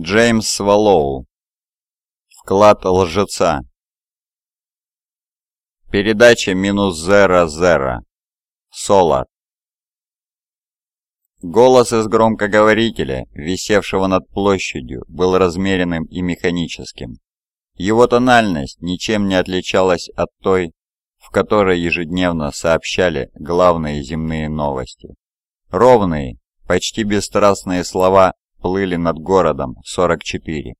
Джеймс Свалоу. Вклад лжеца. Передача минус зера зера. Солар. Голос из громкоговорителя, висевшего над площадью, был размеренным и механическим. Его тональность ничем не отличалась от той, в которой ежедневно сообщали главные земные новости. Ровные, почти бесстрастные слова плыли над городом 44,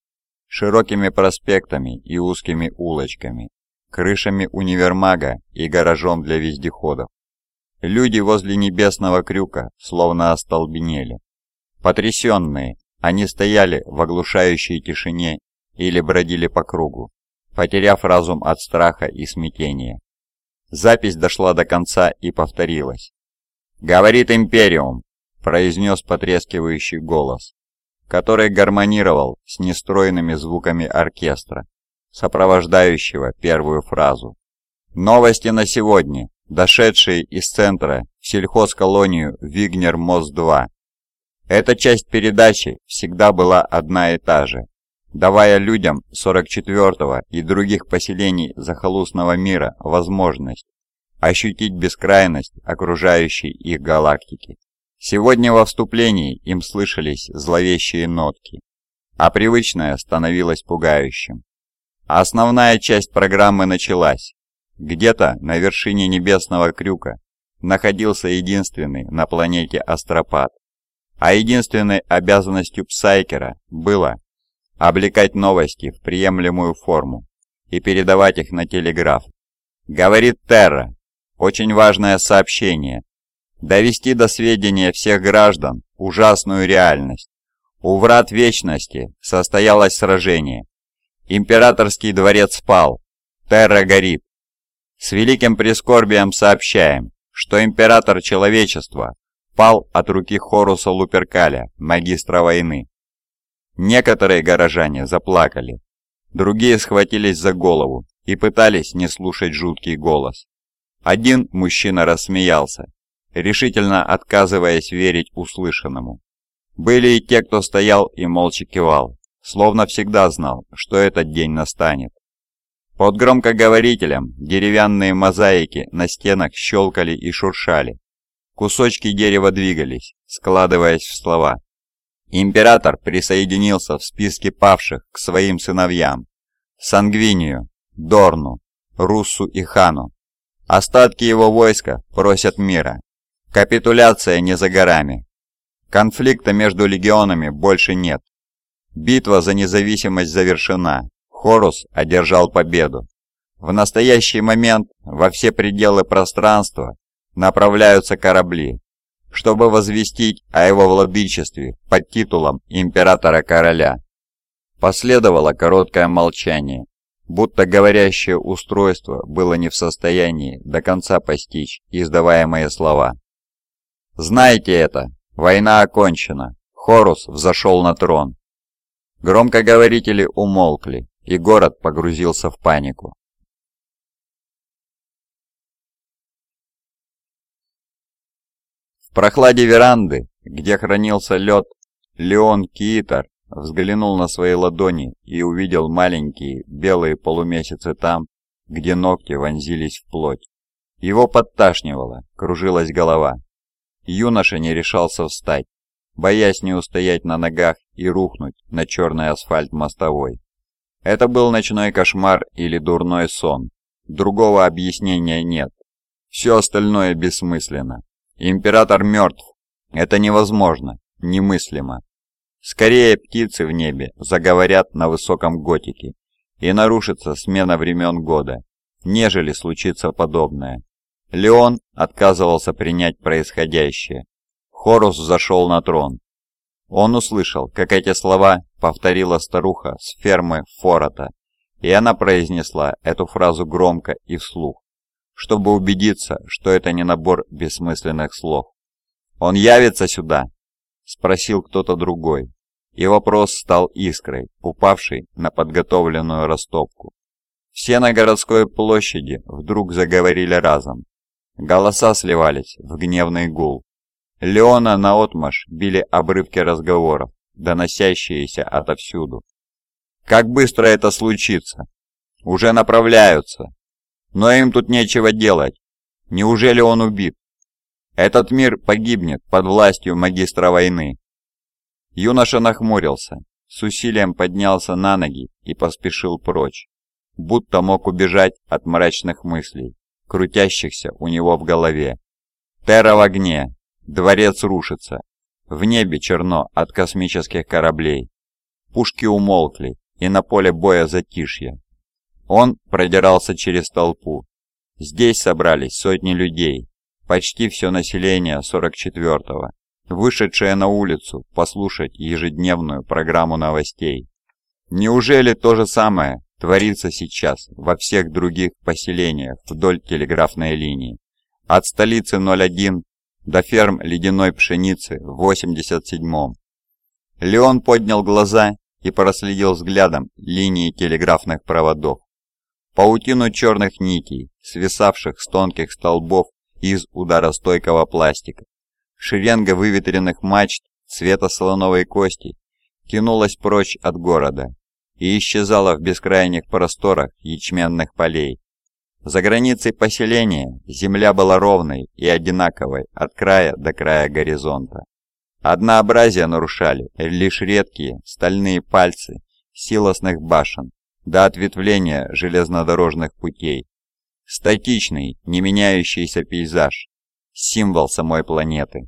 широкими проспектами и узкими улочками, крышами универмага и гаражом для вездеходов. Люди возле небесного крюка словно остолбенели. Потрясенные, они стояли в оглушающей тишине или бродили по кругу, потеряв разум от страха и смятения. Запись дошла до конца и повторилась. «Говорит Империум!» – произнес потрескивающий голос который гармонировал с нестроенными звуками оркестра, сопровождающего первую фразу. Новости на сегодня, дошедшие из центра в сельхозколонию Вигнер-Мост-2. Эта часть передачи всегда была одна и та же, давая людям 44-го и других поселений захолустного мира возможность ощутить бескрайность окружающей их галактики. Сегодня во вступлении им слышались зловещие нотки, а привычное становилось пугающим. А основная часть программы началась. Где-то на вершине небесного крюка находился единственный на планете астропат, а единственной обязанностью Псайкера было облекать новости в приемлемую форму и передавать их на телеграф. Говорит Терра. Очень важное сообщение, довести до сведения всех граждан ужасную реальность. У врат Вечности состоялось сражение. Императорский дворец спал. Терра горит. С великим прискорбием сообщаем, что император человечества пал от руки Хоруса Луперкаля, магистра войны. Некоторые горожане заплакали, другие схватились за голову и пытались не слушать жуткий голос. Один мужчина рассмеялся решительно отказываясь верить услышанному. Были и те, кто стоял и молча кивал, словно всегда знал, что этот день настанет. Под громкоговорителем деревянные мозаики на стенах щелкали и шуршали. Кусочки дерева двигались, складываясь в слова. Император присоединился в списке павших к своим сыновьям. Сангвинию, Дорну, Руссу и Хану. Остатки его войска просят мира, Капитуляция не за горами. Конфликта между легионами больше нет. Битва за независимость завершена. Хорус одержал победу. В настоящий момент во все пределы пространства направляются корабли, чтобы возвестить о его владычестве под титулом императора-короля. Последовало короткое молчание, будто говорящее устройство было не в состоянии до конца постичь издаваемые слова. Знаете это, война окончена, Хорус взошел на трон. Громкоговорители умолкли, и город погрузился в панику. В прохладе веранды, где хранился лед, Леон Киитар взглянул на свои ладони и увидел маленькие белые полумесяцы там, где ногти вонзились в плоть. Его подташнивало, кружилась голова. Юноша не решался встать, боясь не устоять на ногах и рухнуть на черный асфальт мостовой. Это был ночной кошмар или дурной сон. Другого объяснения нет. Все остальное бессмысленно. Император мертв. Это невозможно, немыслимо. Скорее птицы в небе заговорят на высоком готике, и нарушится смена времен года, нежели случится подобное. Леон отказывался принять происходящее. Хорус зашел на трон. Он услышал, как эти слова повторила старуха с фермы Форота, и она произнесла эту фразу громко и вслух, чтобы убедиться, что это не набор бессмысленных слов. «Он явится сюда?» – спросил кто-то другой, и вопрос стал искрой, упавшей на подготовленную растопку. Все на городской площади вдруг заговорили разом, Голоса сливались в гневный гул. Леона наотмашь били обрывки разговоров, доносящиеся отовсюду. Как быстро это случится? Уже направляются. Но им тут нечего делать. Неужели он убит? Этот мир погибнет под властью магистра войны. Юноша нахмурился, с усилием поднялся на ноги и поспешил прочь, будто мог убежать от мрачных мыслей, крутящихся у него в голове. Терра в огне, дворец рушится, в небе черно от космических кораблей. Пушки умолкли, и на поле боя затишье. Он продирался через толпу. Здесь собрались сотни людей, почти все население 44-го, вышедшее на улицу послушать ежедневную программу новостей. Неужели то же самое творится сейчас во всех других поселениях вдоль телеграфной линии? От столицы 01 до ферм ледяной пшеницы в 87-м. Леон поднял глаза и проследил взглядом линии телеграфных проводов. Паутину черных нитей, свисавших с тонких столбов из ударостойкого пластика. Шеренга выветренных мачт цвета слоновой кости тянулась прочь от города и исчезала в бескрайних просторах ячменных полей. За границей поселения земля была ровной и одинаковой от края до края горизонта. Однообразие нарушали лишь редкие стальные пальцы силосных башен до ответвления железнодорожных путей. Статичный, не меняющийся пейзаж – символ самой планеты.